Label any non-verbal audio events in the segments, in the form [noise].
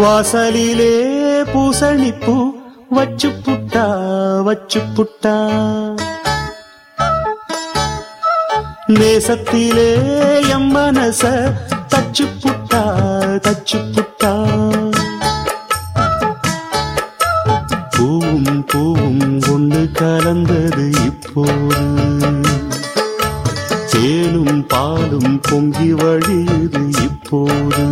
வாசலிலே பூசணிப்பூ வச்சு புட்டா வச்சு புட்டா நேசத்திலே எம் மனச தச்சு புட்டா தச்சு புட்டா பூவும் பூவும் ஒன்று கலந்தது இப்போது. தேனும் பாலும் பொங்கி வழியுது இப்போது.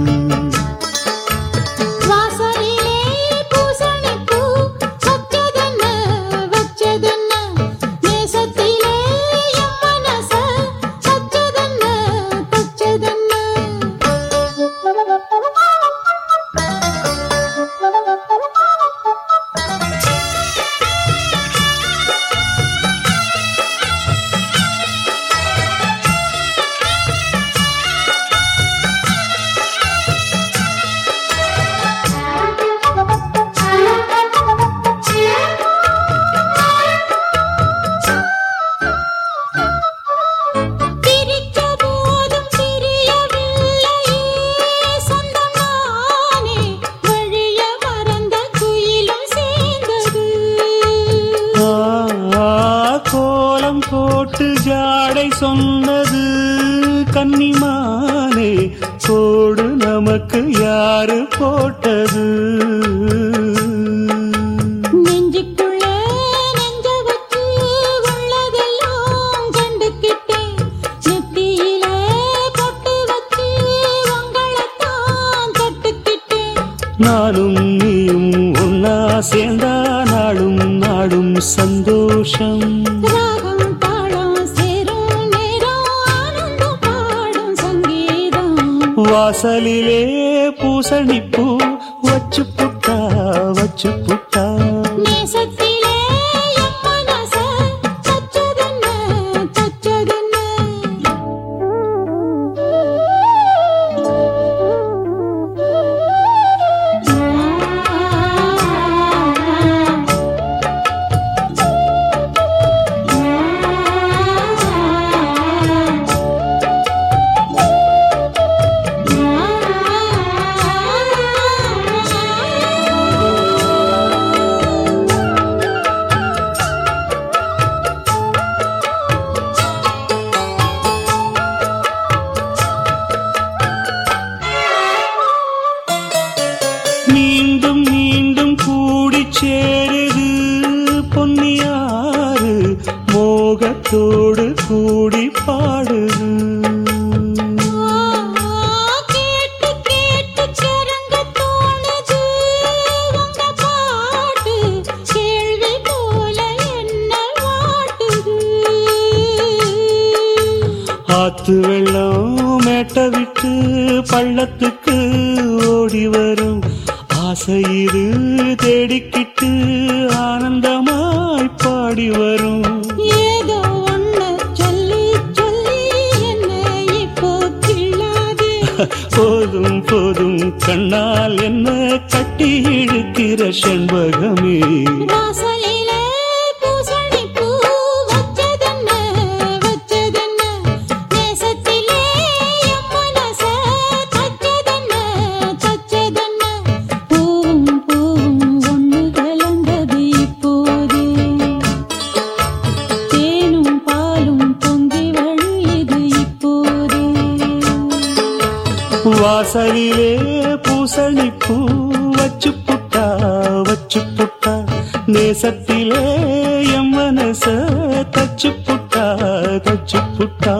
போட்டு ஜாடை சொன்னது கன்னிமானே கோடு நமக்கு யாரு போட்டது? நானும் நீயும் ஒன்னா சேர்ந்தா நாடும் நாடும் சந்தோஷம். வாசலிலே பூசணிப்பூ வச்சு புட்டா வச்சு புட்டா சேருது பொன்னியாறு மோகத்தோடு கூடி பாடுது. ஆத்து வெள்ளம் மேட்ட விட்டு பள்ளத்துக்கு ஓடி வரும். ஆசையிரு தேடிக்கிட்டு ஆனந்தமாய் பாடி வரும். ஏதோ ஒண்ணு சொல்லி சொல்லி என்ன இப்போ கிள்ளாதே [laughs] போதும் போதும் கண்ணால் என்ன கட்டி இழுக்கிற செண்பகமே? வாசலிலே பூசணி பூ வச்சு புட்டா வச்சு புட்டா நேசத்திலே எம் மனச தச்சு புட்டா தச்சு புட்டா